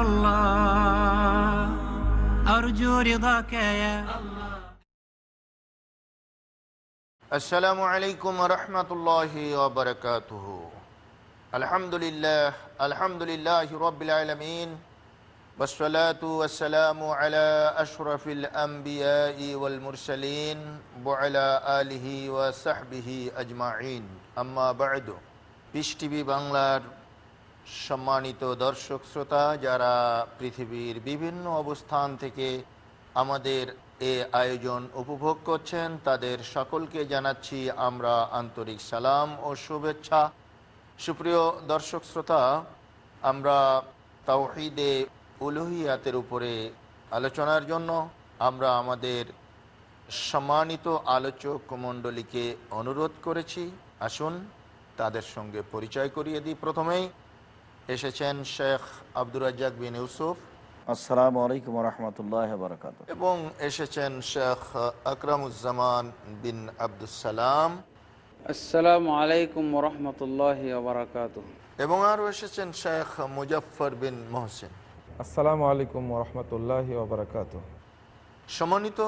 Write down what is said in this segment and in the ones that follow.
الله أرجو رضاك يا الله আসসালামু আলাইকুম রহমতুল্লাহ ওবরকাতুহ আলহামদুলিল্লাহ আলহামদুলিল্লাহ রবিল আলমিন والصلاة والسلام على أشرف الأنبياء والمرسلين وعلى آله وصحبه أجمعين أما بعد পিস টিভি বাংলার সম্মানিত দর্শক শ্রোতা, যারা পৃথিবীর বিভিন্ন অবস্থান থেকে আমাদের এ আয়োজন উপভোগ করছেন, তাদের সকলকে জানাচ্ছি আমরা আন্তরিক সালাম ও শুভেচ্ছা। সুপ্রিয় দর্শক শ্রোতা, আমরা তাওহিদে উলুহিয়াতের উপরে আলোচনার জন্য আমরা আমাদের সম্মানিত আলোচক মণ্ডলীকে অনুরোধ করেছি। আসুন তাদের সঙ্গে পরিচয় করিয়ে দিই প্রথমেই। এসেছেন শেখ আব্দুর রাজ্জাক বিন ইউসুফ। আসসালামু আলাইকুম রহমতুল্লাহ বরকাত এবং এসেছেন শেখ আকরামুজ্জামান বিন আবদুসালাম আসসালামু আলাইকুম রহমতুল্লাহ বারাকাত এবং আরও এসেছেন শেখ মুজফর বিন মোহসেন। আসসালামু আলাইকুম রহমতুল্লাহ ওবরাকাত সমন্বিত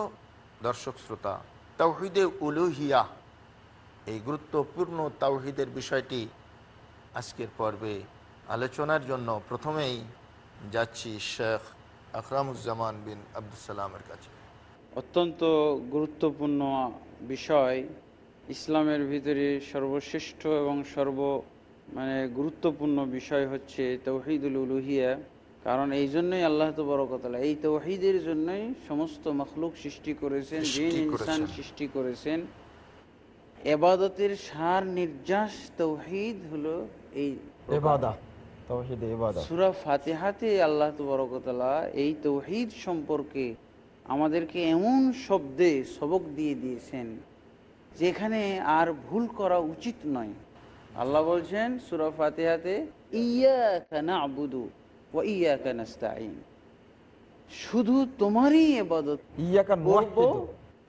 দর্শক শ্রোতা তাওহিদে উলুহিয়া এই গুরুত্বপূর্ণ তাওহিদের বিষয়টি আজকের পর্বে আলোচনার জন্য প্রথমেই যাচ্ছি শেখ আকরামুজ্জামান বিন আবদুসালামের কাছে। অত্যন্ত গুরুত্বপূর্ণ বিষয়। ইসলামের ভিতরে সর্বশ্রেষ্ঠ এবং সর্ব মানে গুরুত্বপূর্ণ বিষয় হচ্ছে তৌহিদুল উলুহিয়া। কারণ এই জন্যই আল্লাহ তো বড় কথা এই তৌহিদের জন্যই সমস্ত মখলুক সৃষ্টি করেছেন জিন ইনসান সৃষ্টি করেছেন। এবাদতের সার নির্যাস তৌহিদ হলো এই এবাদা। তৌহিদ সুরা ফাতেহাতে আল্লাহ তবরকতলা এই তৌহিদ সম্পর্কে আমাদেরকে এমন শব্দে সবক দিয়ে দিয়েছেন যেখানে আর ভুল করা উচিত নয় আল্লাহ বলছেন সুরা ফাতেহাতে ইয়া আবুদু ও ইয়া নাস্তাইন শুধু তোমারই এবাদত।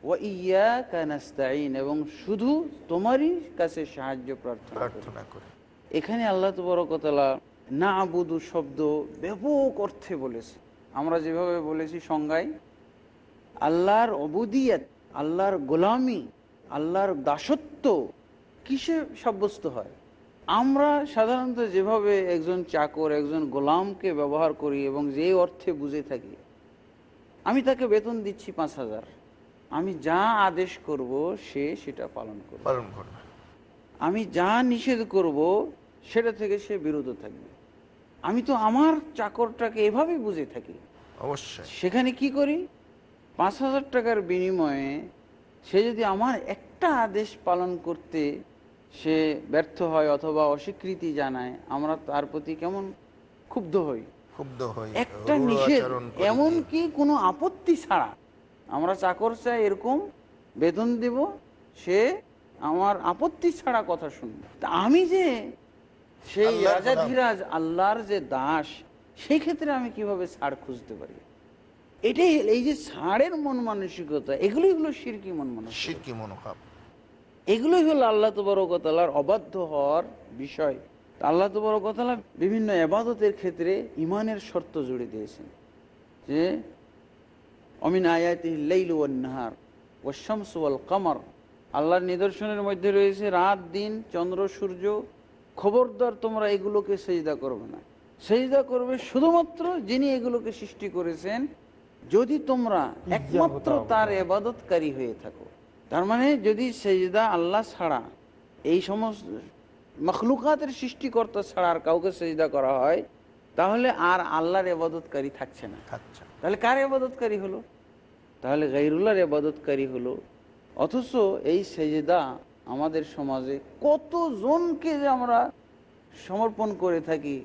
ও ইয়া নাস্তাইন এবং শুধু তোমারই কাছে সাহায্য প্রার্থনা করি। প্রার্থনা করে এখানে আল্লাহ তবরকতলা না আবুদু শব্দ ব্যাপক অর্থে বলেছে। আমরা যেভাবে বলেছি সংজ্ঞায় আল্লাহর অবুদিয়াত আল্লাহর গোলামি আল্লাহর দাসত্ব কিসে সাব্যস্ত হয়? আমরা সাধারণত যেভাবে একজন চাকর একজন গোলামকে ব্যবহার করি এবং যে অর্থে বুঝে থাকি আমি তাকে বেতন দিচ্ছি পাঁচ হাজার। আমি যা আদেশ করব সে সেটা পালন করবে। পালন করবে। আমি যা নিষেধ করব সেটা থেকে সে বিরত থাকবে। আমি তো আমার চাকরটাকে এভাবে বুঝে থাকি। অবশ্যই। সেখানে কি করি? পাঁচ হাজার টাকার বিনিময়ে সে যদি আমার একটা আদেশ পালন করতে সে ব্যর্থ হয় অথবা অস্বীকৃতি জানায় আমরা তার প্রতি কেমন ক্ষুব্ধ হই? ক্ষুব্ধ হই একটা নিষেধ আচরণ করি। এমন কি কোনো আপত্তি ছাড়া আমরা চাকর চাই এরকম বেতন দিব সে আমার আপত্তি ছাড়া কথা শুনবে। তা আমি যে সেই আল্লাহর রাজাধিরাজ আল্লাহর যে দাস সেই ক্ষেত্রে আমি কীভাবে ছাড় খুঁজতে পারি? এটাই এই যে ছাড়ের মন মানসিকতা এগুলোই হলো সিরকি মন মানসিকতা। শিরকি মনোভাব। এগুলোই হলো আল্লাহ তবরকতালার অবাধ্য হওয়ার বিষয়। আল্লাহ তবরকতালা বিভিন্ন এবাদতের ক্ষেত্রে ইমানের শর্ত জুড়ে দিয়েছেন। যে অমিন আয়াতি লাইল ওয়ান নাহার ওয়াশামস ওয়াল কামার আল্লাহর নিদর্শনের মধ্যে রয়েছে রাত দিন চন্দ্র সূর্য খবরদার তোমরা এগুলোকে সেজদা করবে না। সেজদা করবে শুধুমাত্র যিনি এগুলোকে সৃষ্টি করেছেন যদি তোমরা একমাত্র তার এবাদতকারী হয়ে থাকো। তার মানে যদি সেজদা আল্লাহ ছাড়া এই সমস্ত মখলুকাতের সৃষ্টিকর্তা ছাড়া আর কাউকে সেজদা করা হয় তাহলে আর আল্লাহর এবাদতকারী থাকছে না। তাহলে কার এবাদতকারী হলো? তাহলে গাইরুল্লাহর এবাদতকারী হলো। অথচ এই সেজদা আমাদের সমাজে কতজনকে যে আমরা সমর্পণ করে থাকি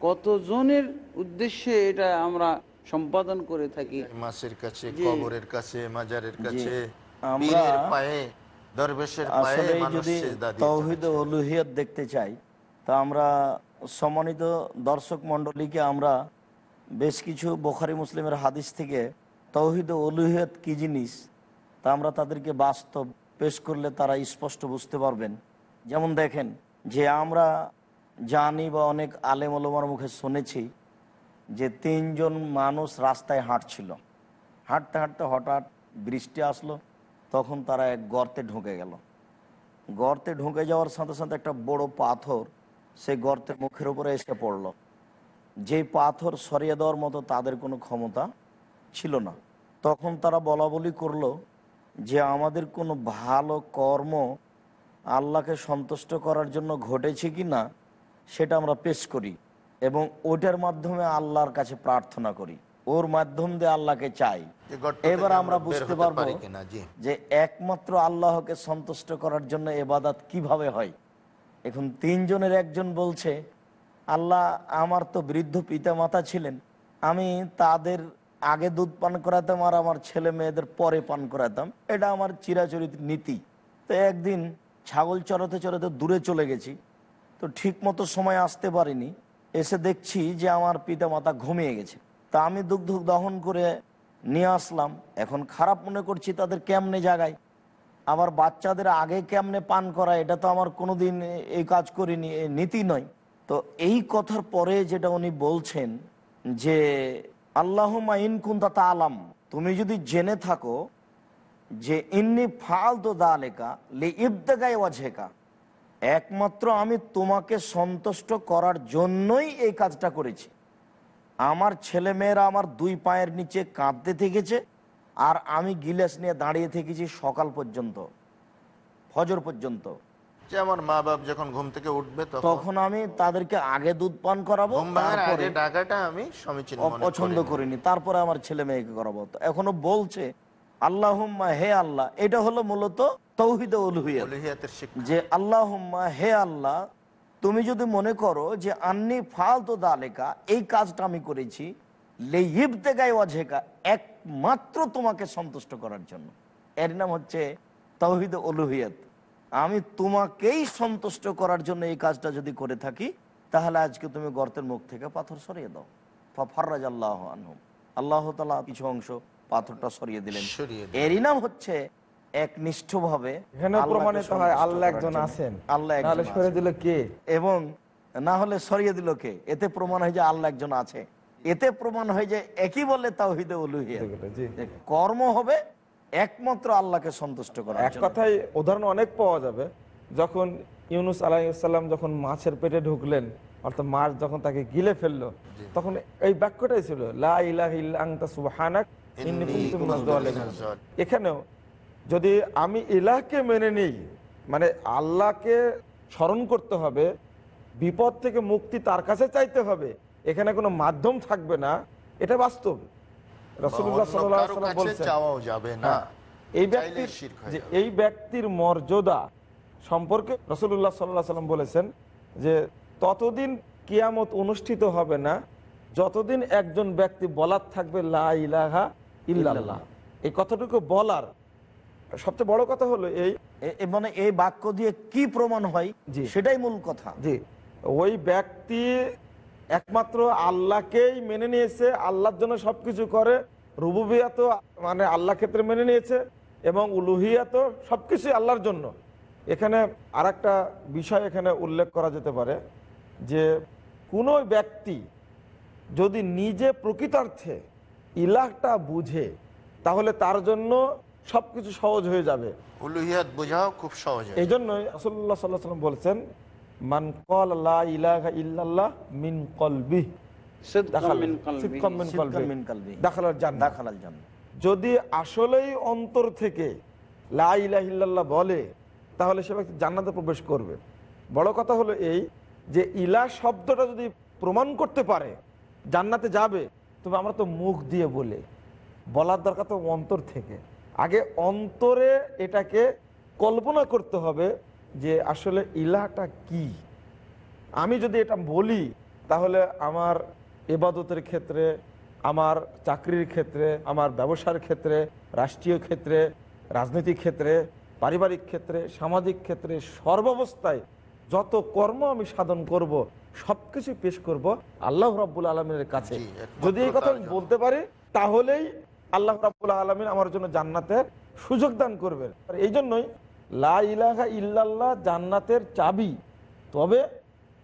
কতজনের উদ্দেশ্যে এটা আমরা সম্পাদন করে থাকি। মাসের কাছে কবরের কাছে মাজারের কাছে আমরা পায়ে দরবেশের পায়ে যদি তৌহিদ। অলুহিয়ত দেখতে চাই তা আমরা সম্মানিত দর্শক মণ্ডলীকে আমরা বেশ কিছু বোখারি মুসলিমের হাদিস থেকে তৌহিদ অলুহিয়ত কি জিনিস তা আমরা তাদেরকে বাস্তব পেশ করলে তারা স্পষ্ট বুঝতে পারবেন। যেমন দেখেন, যে আমরা জানি বা অনেক আলেম ওলমার মুখে শুনেছি যে তিনজন মানুষ রাস্তায় হাঁটছিল। হাঁটতে হাঁটতে হঠাৎ বৃষ্টি আসলো, তখন তারা এক গর্তে ঢুকে গেল। গর্তে ঢুকে যাওয়ার সাথে সাথে একটা বড় পাথর সেই গর্তের মুখের উপরে এসে পড়ল। যেই পাথর সরিয়ে দেওয়ার মতো তাদের কোনো ক্ষমতা ছিল না। তখন তারা বলা বলি করল যে আমাদের কোনো ভালো কর্ম আল্লাহকে সন্তুষ্ট করার জন্য ঘটেছে কি না সেটা আমরা পেশ করি এবং ওটার মাধ্যমে আল্লাহর কাছে প্রার্থনা করি। ওর মাধ্যম দিয়ে আল্লাহকে চাই। এবার আমরা বুঝতে পারব। যে একমাত্র আল্লাহকে সন্তুষ্ট করার জন্য এবাদাত কীভাবে হয়। এখন তিনজনের একজন বলছে আল্লাহ আমার তো বৃদ্ধ পিতা মাতা ছিলেন আমি তাদের আগে দুধ পান করাতাম আর আমার ছেলে মেয়েদের পরে পান করাতাম। এটা আমার চিরাচরিত নীতি। তো একদিন ছাগল চড়াতে চড়াতে দূরে চলে গেছি। তো ঠিক মতো সময় আসতে পারিনি। এসে দেখছি যে আমার পিতা মাতা ঘুমিয়ে গেছে। তা আমি দুগ্ধ দহন করে নিয়ে আসলাম। এখন খারাপ মনে করছি তাদের কেমনে জাগায়? আবার বাচ্চাদের আগে কেমনে পান করা এটা তো আমার কোনোদিন এই কাজ করিনি নীতি নয়। তো এই কথার পরে যেটা উনি বলছেন যে আল্লাহ ইন কুন্তা তা আলাম তুমি যদি জেনে থাকো যে ইন্নি ফাল তো দা লেখা লে ইবদাগাই ওয়াজেকা একমাত্র আমি তোমাকে সন্তুষ্ট করার জন্যই এই কাজটা করেছি। আমার ছেলে মেয়েরা আমার দুই পায়ের নিচে কাঁদতে থেকেছে আর আমি গিলাস নিয়ে দাঁড়িয়ে থেকেছি সকাল পর্যন্ত, ফজর পর্যন্ত। যে আমার মা বাপ যখন ঘুম থেকে উঠবে তখন তখন আমি তাদেরকে আগে দুধ পান করাবো ঘুম ভাঙার তারপরে আগে ডাকাটা আমি অপছন্দ করিনি। করিনি। তারপরে আমার ছেলে মেয়েকে করাবো। এখনও বলছে আল্লাহ হে আল্লাহ। এটা হলো মূলত তৌহিদ যে হে আল্লাহ তুমি যদি মনে করো যে আন্নি ফালতু দালেকা এই কাজটা আমি করেছি একমাত্র তোমাকে সন্তুষ্ট করার জন্য। এর নাম হচ্ছে তৌহিদ অলুহিয়ত আমি তোমাকেই সন্তুষ্ট করার জন্য এই কাজটা যদি করে থাকি তাহলে আজকে তুমি গর্তের মুখ থেকে পাথর সরিয়ে দাও। ফার্রাজ আল্লাহ আনহুম। আল্লাহ তালা কিছু অংশ পাথরটা সরিয়ে দিলেন। এরই নাম হচ্ছে একনিষ্ঠভাবে এখানে আল্লাহকে প্রমাণিত হয় সন্তুষ্ট আল্লাহ করার একজন জন্য। আছেন। আল্লাহ নাহলে একজন সরে আছেন। দিল কে? এবং না হলে সরিয়ে দিল কে? এতে প্রমাণ হয় যে আল্লাহ একজন আছে। এতে প্রমাণ হয় যে একই বলে তাওহিদে উলুহিয়া। জি। কর্ম হবে একমাত্র আল্লাহকে সন্তুষ্ট করার এক। কথায় উদাহরণ অনেক পাওয়া যাবে। যখন ইউনুস আলাইসাল্লাম যখন মাছের পেটে ঢুকলেন অর্থাৎ মাছ যখন তাকে গিলে ফেলল তখন এই বাক্যটাই ছিল এখানেও যদি আমি ইলাহকে মেনে নিই মানে আল্লাহকে স্মরণ করতে হবে বিপদ থেকে মুক্তি তার কাছে চাইতে হবে এখানে কোনো মাধ্যম থাকবে না এটা বাস্তব। চাওয়াও যাবে না? হ্যাঁ, এই ব্যক্তির যে এই ব্যক্তির মর্যাদা সম্পর্কে রসুল্লাহ সাল্লাহ সাল্লাম বলেছেন যে ততদিন কিয়ামত অনুষ্ঠিত হবে না যতদিন একজন ব্যক্তি বলার থাকবে লা ইলাহা ইল্লাল্লাহ। এই কথাটুকু বলার সবচেয়ে বড় কথা হলো এই মানে এই বাক্য দিয়ে কি প্রমাণ হয়। সেটাই মূল কথা। জি। ওই ব্যক্তি একমাত্র আল্লাহকেই মেনে নিয়েছে আল্লাহর জন্য সবকিছু করে রুবুবিয়া তো মানে আল্লাহ ক্ষেত্রে মেনে নিয়েছে এবং উলুহিয়া তো সবকিছুই আল্লাহর জন্য। এখানে আর বিষয় এখানে উল্লেখ করা যেতে পারে যে কোনো ব্যক্তি যদি নিজে প্রকৃতার্থে ইলাহটা বুঝে তাহলে তার জন্য সবকিছু সহজ হয়ে যাবে। উলুহিয়াত বোঝাও খুব সহজ এই জন্যই রসল্লাহ সাল্লাহ সাল্লাম বলছেন মান কল লা ইলাহা ইল্লাল্লাহ মিন কলবি মিন মিন। মিন যদি আসলেই অন্তর থেকে লা ইলাহা ইল্লাল্লাহ বলে তাহলে সে ব্যক্তি জান্নাতে প্রবেশ করবে। বড় কথা হলো এই যে ইলা শব্দটা যদি প্রমাণ করতে পারে জান্নাতে যাবে তবে আমরা তো মুখ দিয়ে বলে। বলার দরকার তো অন্তর থেকে। আগে অন্তরে এটাকে কল্পনা করতে হবে যে আসলে ইলাটা কি? আমি যদি এটা বলি তাহলে আমার এবাদতের ক্ষেত্রে আমার চাকরির ক্ষেত্রে আমার ব্যবসার ক্ষেত্রে রাষ্ট্রীয় ক্ষেত্রে রাজনৈতিক ক্ষেত্রে পারিবারিক ক্ষেত্রে সামাজিক ক্ষেত্রে সর্বাবস্থায় যত কর্ম আমি সাধন করব সবকিছু পেশ করব আল্লাহ রাব্বুল আলমিনের কাছে। যদি এই কথা আমি বলতে পারি তাহলেই আল্লাহ রাব্বুল আলমিন আমার জন্য জান্নাতের সুযোগ দান করবেন। আর এই জন্যই লা ইলাহা ইল্লাল্লাহ জান্নাতের চাবি। তবে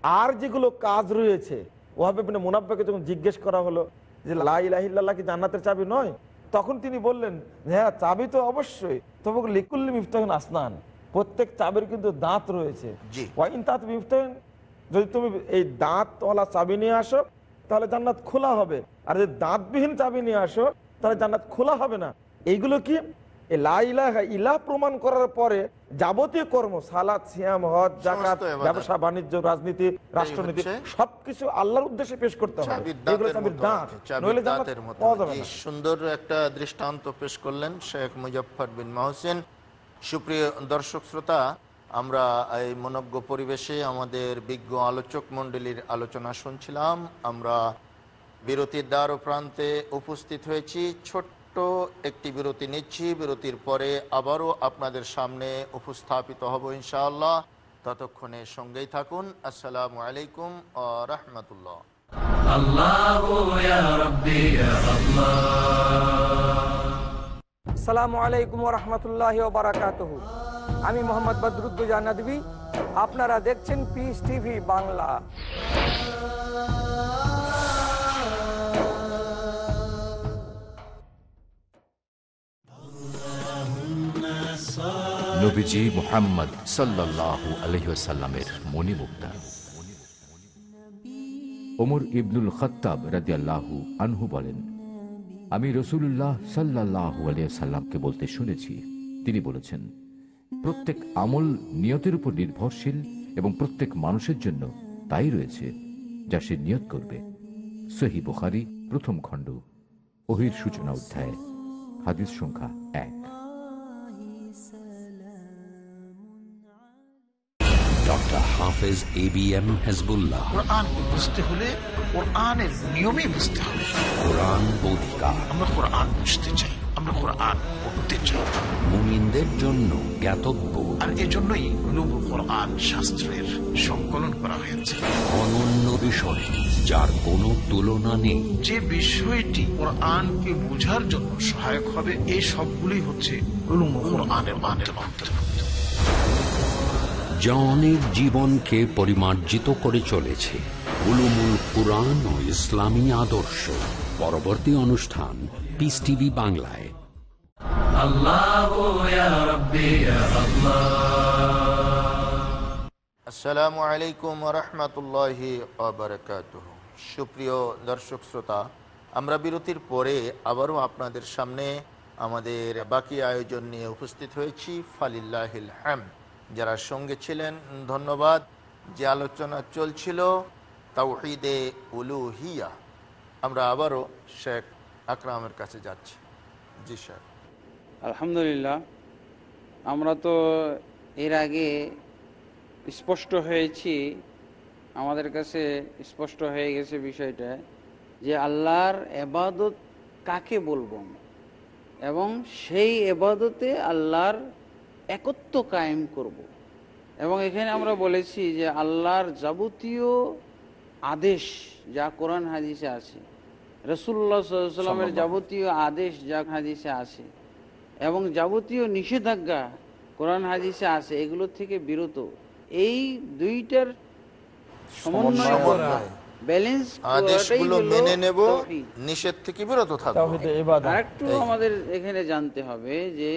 আর যেগুলো কাজ রয়েছে ওহাবে মুনাব্বাকে যখন জিজ্ঞেস করা হলো যে লা ইলাহা ইল্লাল্লাহ কি জান্নাতের চাবি নয় তখন তিনি বললেন হ্যাঁ চাবি তো অবশ্যই তবে লিকুল্লি মিফতাহিন আসনান প্রত্যেক চাবির কিন্তু দাঁত রয়েছে। ওয়াইন তাঁত মিফতাহিন যদি তুমি এই দাঁতওয়ালা চাবি নিয়ে আসো তাহলে জান্নাত খোলা হবে আর যদি দাঁতবিহীন চাবি নিয়ে আসো তাহলে জান্নাত খোলা হবে না। এইগুলো কি? এই প্রমাণ করার পরে যাবতীয় কর্ম সালাদ সিয়াম হজ জাকাত ব্যবসা বাণিজ্য রাজনীতি রাষ্ট্রনীতি সবকিছু আল্লাহর উদ্দেশ্যে পেশ করতে হবে। সুন্দর একটা দৃষ্টান্ত পেশ করলেন শেখ মুজফর বিন মাহসেন। সুপ্রিয় দর্শক শ্রোতা আমরা এই মনজ্ঞ পরিবেশে আমাদের বিজ্ঞ আলোচক মণ্ডলীর আলোচনা শুনছিলাম। আমরা বিরতির দ্বার ও প্রান্তে উপস্থিত হয়েছি। ছোট্ট ছোট্ট একটি বিরতি নিচ্ছি। বিরতির পরে আবারও আপনাদের সামনে উপস্থাপিত হব ইনশাআল্লাহ। ততক্ষণে সঙ্গেই থাকুন। আসসালামু আলাইকুম আ রহমতুল্লাহ। আলাইকুম আমি মোহাম্মদ বদরুদ্দুজা নদী আপনারা দেখছেন পিস টিভি বাংলা। নবীজি মোহাম্মদ সাল্লাল্লাহু আলহিসাল্লামের মণিমুক্তা। ওমর ইবনুল খত্তাব রাদিয়াল্লাহু আনহু বলেন, আমি রসুল্লাহ সাল্লাল্লাহু আলিয়াল্লামকে বলতে শুনেছি। তিনি বলেছেন, প্রত্যেক আমল নিয়তের উপর নির্ভরশীল এবং প্রত্যেক মানুষের জন্য তাই রয়েছে, যা সে নিয়ত করবে। সহি বুখারি প্রথম খণ্ড, ওহির সূচনা অধ্যায়, হাদিস সংখ্যা এক। হাফেজ এ বি এম হেজবুল্লাহ কোরআন বুঝতে হলে কোরআনের নিয়মে বুঝতে হবে। কোরআন বোধিকা আমরা কোরআন বুঝতে চাই আমরা কোরআন পড়তে চাই। মুমিনদের জন্য জ্ঞাতব্য। আর এজন্যই উলুমুল কোরআন শাস্ত্রের সংকলন করা হয়েছে। অনন্য বিষয় যার কোনো তুলনা নেই। যে বিষয়টি কোরআনকে বোঝার জন্য সহায়ক হবে এই সবগুলোই হচ্ছে উলুমুল কোরআনের মানের অন্তর্ভুক্ত। যা অনেক জীবনকে পরিমার্জিত করে চলেছে। উলুমুল কোরআন ও ইসলামী আদর্শ। পরবর্তী অনুষ্ঠান পিস টিভি বাংলায়। আসসালামু আলাইকুম রহমতুল্লাহ সুপ্রিয় দর্শক শ্রোতা আমরা বিরতির পরে আবারও আপনাদের সামনে আমাদের বাকি আয়োজন নিয়ে উপস্থিত হয়েছি ফালিল্লাহ হ্যাম্দ যারা সঙ্গে ছিলেন, ধন্যবাদ। যে আলোচনা চলছিল, তাওহিদে উলুহিয়া। আমরা আবারও শেখ আকরামের কাছে যাচ্ছি। জি স্যার। আলহামদুলিল্লাহ, আমরা তো এর আগে স্পষ্ট হয়েছি, আমাদের কাছে স্পষ্ট হয়ে গেছে বিষয়টা যে আল্লাহর এবাদত কাকে বলব? এবং সেই এবাদতে আল্লাহর একত্ব কায়েম করব। এবং এখানে আমরা বলেছি যে আল্লাহর যাবতীয় আদেশ যা কোরআন হাদিসে আছে রসুল্লাহ সাল্লামের যাবতীয় আদেশ যা হাদিসে আছে এবং যাবতীয় নিষেধাজ্ঞা কোরআন হাদিসে আছে এগুলো থেকে বিরত। এই দুইটার সমন্বয় করা ব্যালেন্স আদেশগুলো মেনে নেব নিষেধ থেকে বিরত থাকব। আরেকটু আমাদের এখানে জানতে হবে যে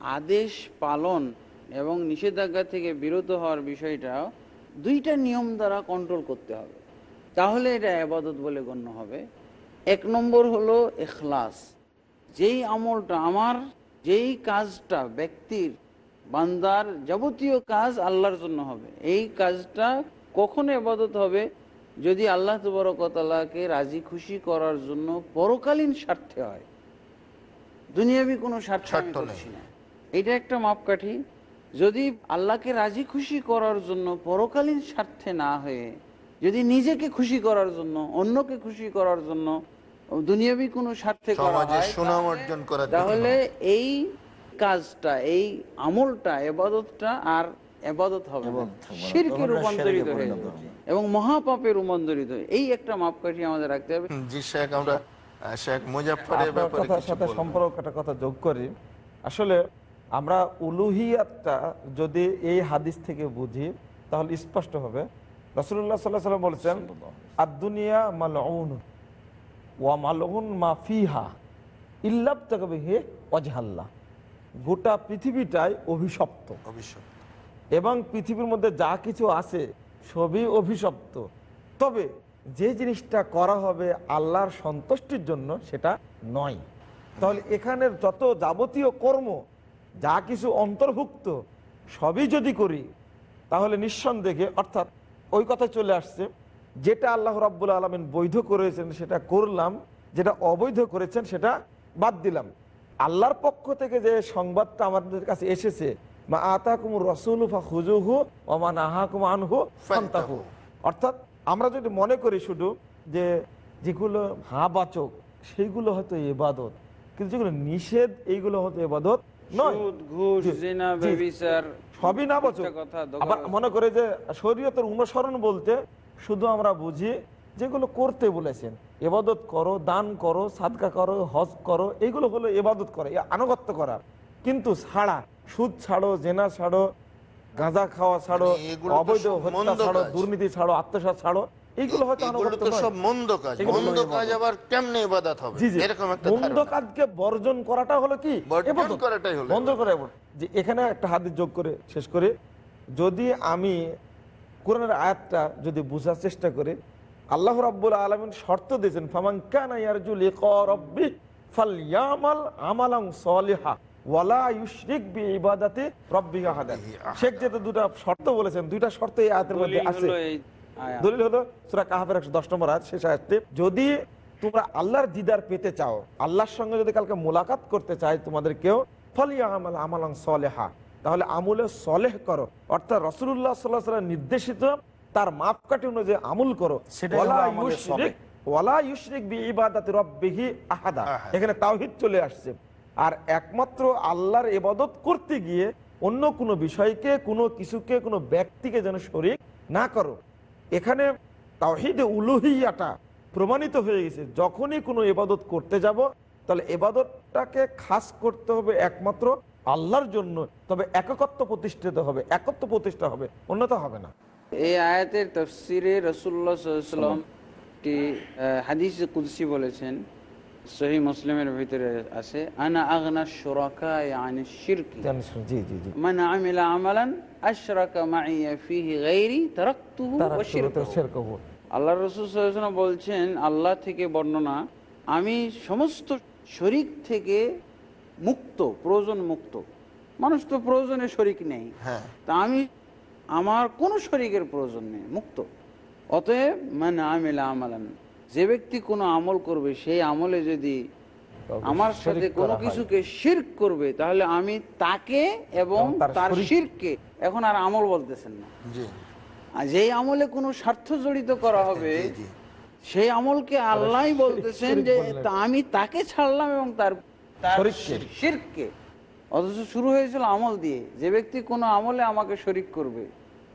আদেশ পালন এবং নিষেধাজ্ঞা থেকে বিরত হওয়ার বিষয়টা দুইটা নিয়ম দ্বারা কন্ট্রোল করতে হবে। তাহলে এটা আবাদত বলে গণ্য হবে। এক নম্বর হলো এখলাস। যেই আমলটা আমার যেই কাজটা ব্যক্তির বান্দার যাবতীয় কাজ আল্লাহর জন্য হবে। এই কাজটা কখন এবাদত হবে যদি আল্লাহ তবরকতালাকে রাজি খুশি করার জন্য পরকালীন স্বার্থে হয়। দুনিয়াবি কোনো স্বার্থ স্বার্থ করছি না। এটা একটা মাপকাঠি। যদি আল্লাহকে রাজি খুশি করার জন্য পরকালীন স্বার্থে না হয়ে যদি নিজেকে খুশি করার জন্য অন্যকে খুশি করার জন্য দুনিয়াবি কোনো স্বার্থে করা হয় সুনাম অর্জন করার জন্য। তাহলে এই কাজটা এই আমলটা এবাদতটা আর এবাদত হবে। শিরকে রূপান্তরিত হয়ে যাবে। এবং মহাপাপে রূপান্তরিত হয়ে- এই একটা মাপকাঠি আমাদের রাখতে হবে। জি শেখ আমরা শেখ মুজাফরের আপনার ব্যাপারে কথার সাথে সম্পর্ক একটা কথা যোগ করি। আসলে আমরা উলুহিয়াতটা যদি এই হাদিস থেকে বুঝি তাহলে স্পষ্ট হবে। রসুল্লাহ সাল্লাহ সাল্লাম বলছেন আর দুনিয়া মালউন ওয়া মালউন মা ফিহা ইল্লাব তাকবে হে অজহাল্লা গোটা পৃথিবীটাই অভিশপ্ত। অবশ্যই এবং পৃথিবীর মধ্যে যা কিছু আছে সবই অভিশপ্ত। তবে যে জিনিসটা করা হবে আল্লাহর সন্তুষ্টির জন্য সেটা নয়। তাহলে এখানের যত যাবতীয় কর্ম যা কিছু অন্তর্ভুক্ত সবই যদি করি তাহলে নিঃসন্দেহে অর্থাৎ ওই কথা চলে আসছে যেটা আল্লাহ রাব্বুল আলমিন বৈধ করেছেন সেটা করলাম যেটা অবৈধ করেছেন সেটা বাদ দিলাম। আল্লাহর পক্ষ থেকে যে সংবাদটা আমাদের কাছে এসেছে মা আতাকুম রসুল হুজুহু ওমান আহাকুম আনহু ফান্তাহু। অর্থাৎ আমরা যদি মনে করি শুধু যে যেগুলো হাবাচক সেইগুলো হয়তো এবাদত কিন্তু যেগুলো নিষেধ এইগুলো হয়তো এবাদত সুদ, ঘুষ, জিনা, ব্যভিচার, সবই না বচক। আবার মনে করে যে শরীয়তের অনুসরণ বলতে শুধু আমরা বুঝি যেগুলো করতে বলেছেন। এবাদত করো দান করো সাদকা করো হজ করো এগুলো হলো এবাদত করে আনুগত্য করার কিন্তু ছাড়া সুদ ছাড়ো জেনা ছাড়ো গাঁজা খাওয়া ছাড়ো মানে অবৈধ হত্যা ছাড়ো দুর্নীতি ছাড়ো আত্মসাৎ ছাড়ো এইগুলো হয়তো এগুলো আনুগত্য তো নয়। সব মন্দ কাজ। মন্দ কাজ আবার কেমনে ইবাদত হবে? জি জি। এরকম একটা মন্দ কাজকে বর্জন করাটা হলো কি? বর্জন করাটাই হলো। বন্ধ করে যে এখানে একটা হাদিস যোগ করে শেষ করে যদি আমি কোরআনের আয়াতটা যদি বোঝার চেষ্টা করি আল্লাহ রাব্বুল আলামিন শর্ত দিয়েছেন ফামান কানা ইয়ারজু লিকা রাব্বি ফালইয়ামাল আমালান সলিহা। ওয়ালা ইউশরিক বিইবাদাতি রাব্বিহি আহাদা। শেখ যেতে দুটো শর্ত বলেছেন দুইটা শর্ত এই আয়াতের মধ্যে আছে। হলো এই আয়াত। দলিল হলো সুরা কাহাবের একশো দশ নম্বর আয়াত শেষ আয়াতে যদি তোমরা আল্লাহর দিদার পেতে চাও আল্লাহর সঙ্গে যদি কালকে মোলাকাত করতে চাই তোমাদের কেউ ফলিয়া আমাল আমালাং সলেহা। তাহলে আমলে সলেহ করো। অর্থাৎ রসুল্লাহ সাল্লাহ সাল্লাম নির্দেশিত তার মাপকাঠি অনুযায়ী আমল করো। ওয়ালা ইউশরিক- সলেহ। ওয়ালা ইউশরিক বি ইবাদাতি রাব্বিহি আহাদা। এখানে তাওহিদ চলে আসছে। আর একমাত্র আল্লাহর এবাদত করতে গিয়ে অন্য কোনো বিষয়কে, কোনো কিছুকে, কোনো ব্যক্তিকে যেন শরীক না করো। এখানে তাওহিদে উলুহিয়াটা প্রমাণিত হয়ে গেছে। যখনই কোনো এবাদত করতে যাব, তাহলে এবাদতটাকে খাস করতে হবে একমাত্র আল্লাহর জন্য। তবে এককত্ব প্রতিষ্ঠিত হবে, একত্ব প্রতিষ্ঠা হবে অন্যতা হবে না। এই আয়াতের তফসিরে রসুল্লাহ হাদিস কুদসি বলেছেন সহি মুসলিমের ভিতরে আছে আনা আগনা সুরাকা আনি শিরকি। জি জি জি। মান আমিলা আমালান আশরাকা মাইয়া ফিহি গায়রি তারাকতুহু তারা ওয়া শিরকাহু। আল্লাহ রসুল সাল্লাল্লাহু বলছেন আল্লাহ থেকে বর্ণনা আমি সমস্ত শরিক থেকে মুক্ত প্রয়োজন মুক্ত। মানুষ তো প্রয়োজনে শরিক নেই। হ্যাঁ। তা আমি আমার কোনো শরিকের প্রয়োজন নেই মুক্ত। অতএব মানে আমিলা আমালান যে ব্যক্তি কোনো আমল করবে সেই আমলে যদি আমার সাথে কোনো কিছুকে শির্ক করবে তাহলে আমি তাকে এবং তার শিরকে এখন আর আমল বলতেছেন না। যেই আমলে কোনো স্বার্থ জড়িত করা হবে। সেই আমলকে আল্লাহ বলতেছেন যে আমি তাকে ছাড়লাম এবং তার শরিককে। অথচ শুরু হয়েছিল আমল দিয়ে। যে ব্যক্তি কোনো আমলে আমাকে শরিক করবে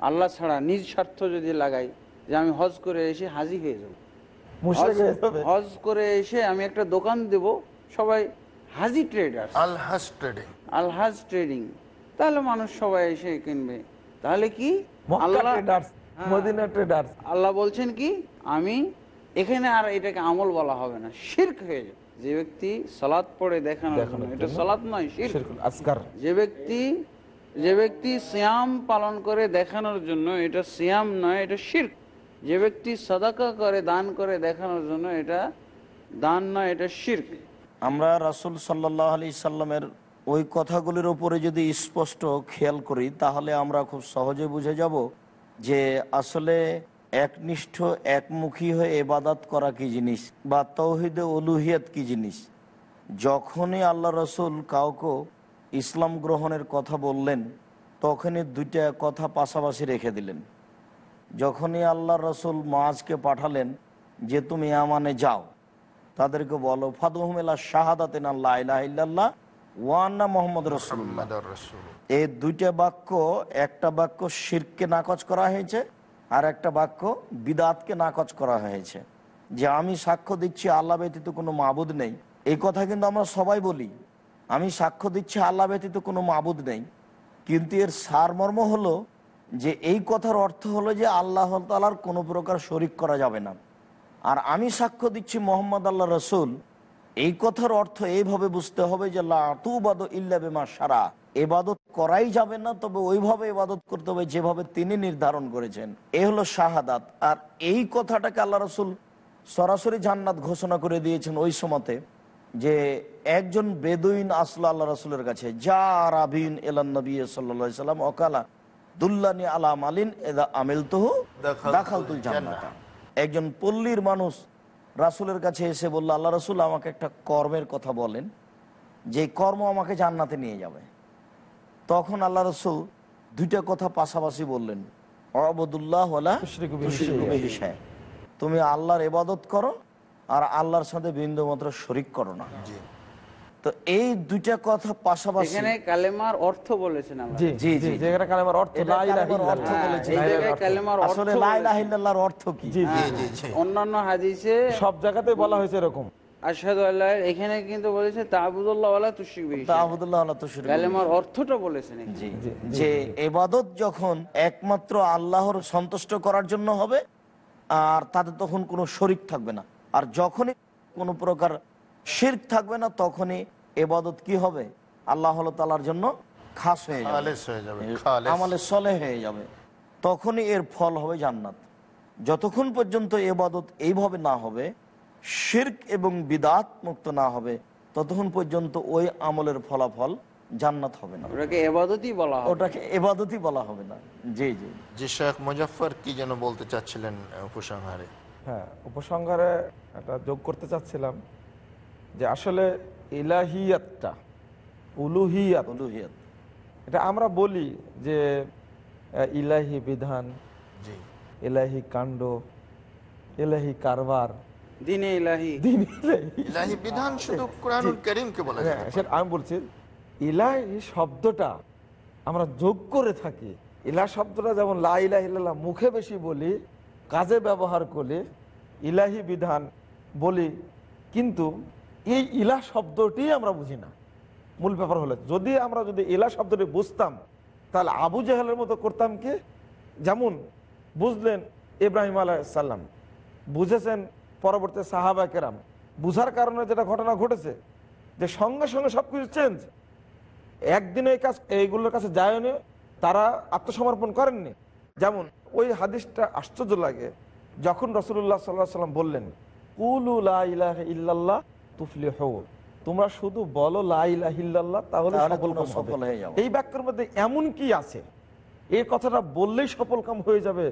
আল্লাহ ছাড়া নিজ স্বার্থ যদি লাগাই যে আমি হজ করে এসে হাজি হয়ে যাব। হজ- করে এসে আমি একটা দোকান দেব সবাই হাজি ট্রেডার আলহাস ট্রেডিং আলহাজ ট্রেডিং তাহলে মানুষ সবাই এসে কিনবে। তাহলে কি? আল্লাহ হ্যাঁ। মদিনা ট্রেডার্স আল্লাহ বলছেন কি? আমি এখানে আর এটাকে আমল বলা হবে না। শির্ক হয়ে যাবে যে ব্যক্তি সালাত পড়ে দেখানোর জন্য। এটা। সালাত নয় শির্ক। যে ব্যক্তি যে ব্যক্তি সিয়াম পালন করে দেখানোর জন্য এটা সিয়াম নয় এটা শির্ক। যে ব্যক্তি সাদাকা করে দান করে দেখানোর জন্য এটা দান নয়, এটা শির্ক। আমরা রাসুল সাল্লাহ আলি সাল্লামের ওই কথাগুলির উপরে যদি স্পষ্ট খেয়াল করি, তাহলে আমরা খুব সহজে বুঝে যাব যে আসলে একনিষ্ঠ, একমুখী হয়ে এবাদাত করা কি জিনিস বা তৌহিদে অলুহিয়াত কি জিনিস? যখনই আল্লাহ রসুল কাউকে ইসলাম গ্রহণের কথা বললেন, তখনই দুইটা কথা পাশাপাশি রেখে দিলেন। যখনই আল্লাহ রসুল মাজকে পাঠালেন যে তুমি আমানে যাও তাদেরকে বলো ফাদুহমেলা শাহাদাতেন আল্লাহ ইল্লাল্লাহ ওয়ান্না মোহাম্মদ রসুল্লাহ রাসূল। এই দুইটা বাক্য একটা বাক্য শিরকে নাকচ করা হয়েছে আর একটা বাক্য বিদাতকে নাকচ করা হয়েছে। যে আমি সাক্ষ্য দিচ্ছি আল্লাহ ব্যতীত কোনো মাবুদ নেই। এই কথা কিন্তু আমরা সবাই বলি আমি সাক্ষ্য দিচ্ছি আল্লাহ ব্যতীত কোনো মাবুদ নেই। কিন্তু এর সারমর্ম হলো যে এই কথার অর্থ হলো যে আল্লাহ তালার কোনো প্রকার শরিক করা যাবে না। আর আমি সাক্ষ্য দিচ্ছি মোহাম্মদ আল্লাহ রসুল, এই কথার অর্থ এইভাবে বুঝতে হবে যে লাতুবাদ ইল্লা সারা এবাদত করাই যাবে না, তবে ওইভাবে এবাদত করতে হবে যেভাবে তিনি নির্ধারণ করেছেন। এ হলো শাহাদাত। আর এই কথাটাকে আল্লাহ রসুল সরাসরি জান্নাত ঘোষণা করে দিয়েছেন ওই সময়তে যে একজন বেদুইন আসলো আল্লাহ রসুলের কাছে যা রাবিন এলান নবী সাল্লা সাল্লাম, অকালা দুল্লানি আলা মালিন এদা আমিল তহু দাখালতুল জান্নাত। একজন পল্লীর মানুষ রাসুলের কাছে এসে বলল আল্লাহ রসুল আমাকে একটা কর্মের কথা বলেন যে কর্ম আমাকে জান্নাতে নিয়ে যাবে। তখন আল্লাহ রসুল দুইটা কথা পাশাপাশি বললেন অবদুল্লাহ তুমি আল্লাহর এবাদত করো আর আল্লাহর সাথে বিন্দু মাত্র শরিক করো না। তো এই দুইটা কথা পাশাপাশি এখানে কালেমার অর্থ বলেছেন আমরা। জি জি, জি জি। কালেমার অর্থ লা ইলাহা কালেমার অর্থ ইল্লাল্লাহ। এই জায়গায় কালেমার অর্থ আসলে লা ইলাহা ইল্লাল্লাহর অর্থ কি? জি জি জি, জি। অন্যান্য হাদিসে সব জায়গাতে বলা হয়েছে এরকম। আশহাদু আল্লাহ এখানে কিন্তু বলেছে তাবুদুল্লাহ ওয়ালা তুশরিক বিহি তা আবুদুল্লাহ আল্লাহ কালেমার অর্থটা বলেছেন জি যে এবাদত যখন একমাত্র আল্লাহর সন্তুষ্ট করার জন্য হবে আর তাতে তখন কোনো শরিক থাকবে না। আর যখনই কোনো প্রকার শির্ক থাকবে না তখনই এবাদত কি হবে? আল্লাহ তালার জন্য খাস হয়ে যাবে। হয়ে। আমলে সলে হয়ে যাবে। তখনই এর ফল হবে জান্নাত। যতক্ষণ পর্যন্ত এবাদত এইভাবে না হবে শির্ক এবং বিদাত মুক্ত না হবে ততক্ষণ পর্যন্ত ওই আমলের ফলাফল জান্নাত হবে না। ওটাকে এবাদতই বলা হয় ওটাকে এবাদতই বলা হবে না। জি জি। জি শেখ মুজফর কি যেন বলতে চাচ্ছিলেন উপসংহারে? হ্যাঁ উপসংহারে একটা যোগ করতে চাচ্ছিলাম যে আসলে ইলাহিয়াতটা উলুহিয়াত। উলুহিয়াত। এটা আমরা বলি যে ইলাহি বিধান ইলাহি কাণ্ড ইলাহি কারবার। হ্যাঁ, যায় আমি বলছি ইলাহি শব্দটা আমরা যোগ করে থাকি। ইলা শব্দটা যেমন লা মুখে বেশি বলি কাজে ব্যবহার করি ইলাহি বিধান বলি কিন্তু এই ইলা শব্দটি আমরা বুঝি না। মূল ব্যাপার হলো, যদি আমরা যদি ইলা শব্দটি বুঝতাম, তাহলে আবু জাহেলের মতো করতাম কি? যেমন বুঝলেন ইব্রাহিম আলাইসাল্লাম বুঝেছেন পরবর্তী সাহাবা কেরাম। বুঝার কারণে যেটা ঘটনা ঘটেছে, যে সঙ্গে সঙ্গে সব কিছু চেঞ্জ একদিনে এই কাজ, এইগুলোর কাছে যায়নি তারা আত্মসমর্পণ করেননি। যেমন ওই হাদিসটা আশ্চর্য লাগে, যখন রসুল্লাহ সাল্লাহ সাল্লাম বললেন, কুলু ইল্লাল্লাহ তোমরা শুধু বলো লা ইলাহা তাহলে তাহলে সফল হয়ে যাবে। এই বাক্যের মধ্যে এমন কি আছে? এই কথাটা বললেই সফল কাম হয়ে যাবে।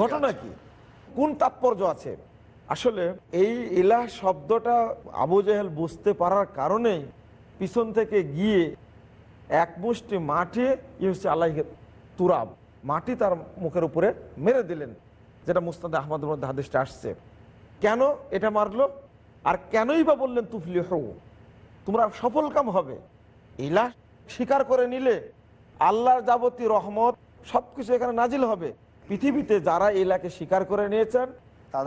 ঘটনা কি? কোন তাৎপর্য আছে? আসলে এই ইলাহ শব্দটা আবু জাহেল বুঝতে পারার কারণেই পিছন থেকে গিয়ে এক মুষ্টি মাঠে ই হচ্ছে আল্লাহ তুরাব মাটি তার মুখের উপরে মেরে দিলেন যেটা মুস্তাদ আহমদের মধ্যে হাদিসটা আসছে। কেন এটা মারলো? আর কেনই বা বললেন তুফলি হৌ তোমরা সফল কাম হবে। ইলাহ স্বীকার করে নিলে আল্লাহর যাবতীয় রহমত সবকিছু এখানে নাজিল হবে। পৃথিবীতে যারা ইলাকে স্বীকার করে নিয়েছেন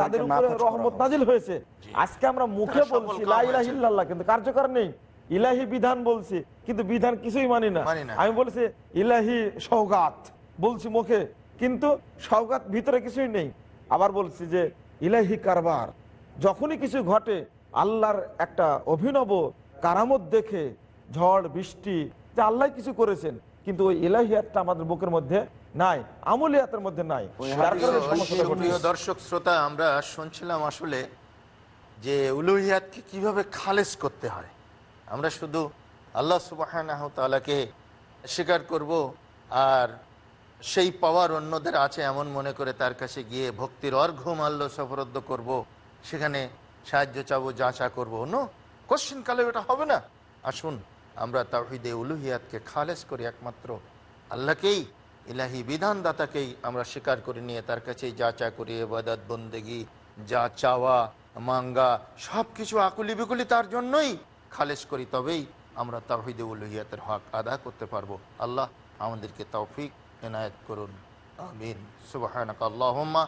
তাদের উপরে রহমত নাজিল হয়েছে। আজকে আমরা মুখে বলছি কাম লা ইলাহা হয়েছে। ইল্লাল্লাহ কিন্তু কার্যকর নেই। ইলাহি বিধান বলছি কিন্তু বিধান কিছুই মানি মানি না। আমি বলছি ইলাহি সৌগাত বলছি মুখে কিন্তু সৌগাত ভিতরে কিছুই নেই। আবার বলছি যে ইলাহি কারবার যখনই কিছু ঘটে আল্লাহর একটা অভিনব কারামত দেখে ঝড় বৃষ্টি যে আল্লাহ কিছু করেছেন কিন্তু ওই এলাহিয়াতটা আমাদের বুকের মধ্যে নাই আমলিয়াতের মধ্যে নাই। দর্শক শ্রোতা আমরা শুনছিলাম আসলে যে উলুহিয়াতকে কীভাবে খালেস করতে হয়। আমরা শুধু আল্লাহ সুবাহ তালাকে স্বীকার করব আর সেই পাওয়ার অন্যদের আছে এমন মনে করে তার কাছে গিয়ে ভক্তির অর্ঘ মাল্য সফরদ্ধ করব। সেখানে সাহায্য চাবো, যাচা করব। নো কোশ্চিন কালে এটা হবে না। আসুন, আমরা তাহিদে উলুহিয়াতকে খালেস করি একমাত্র আল্লাহকেই, ইলাহি বিধানদাতাকেই আমরা স্বীকার করে, নিয়ে তার কাছেই যাচা করি এবাদত বন্দেগি, যা চাওয়া, মাঙ্গা সব কিছু আকুলি বিকুলি তার জন্যই খালেজ করি, তবেই আমরা তাহিদে উলুহিয়াতের হক আদা করতে পারব। আল্লাহ আমাদেরকে তৌফিক এনায়েত করুন। আমিন। সুবহানাক আল্লাহুম্মা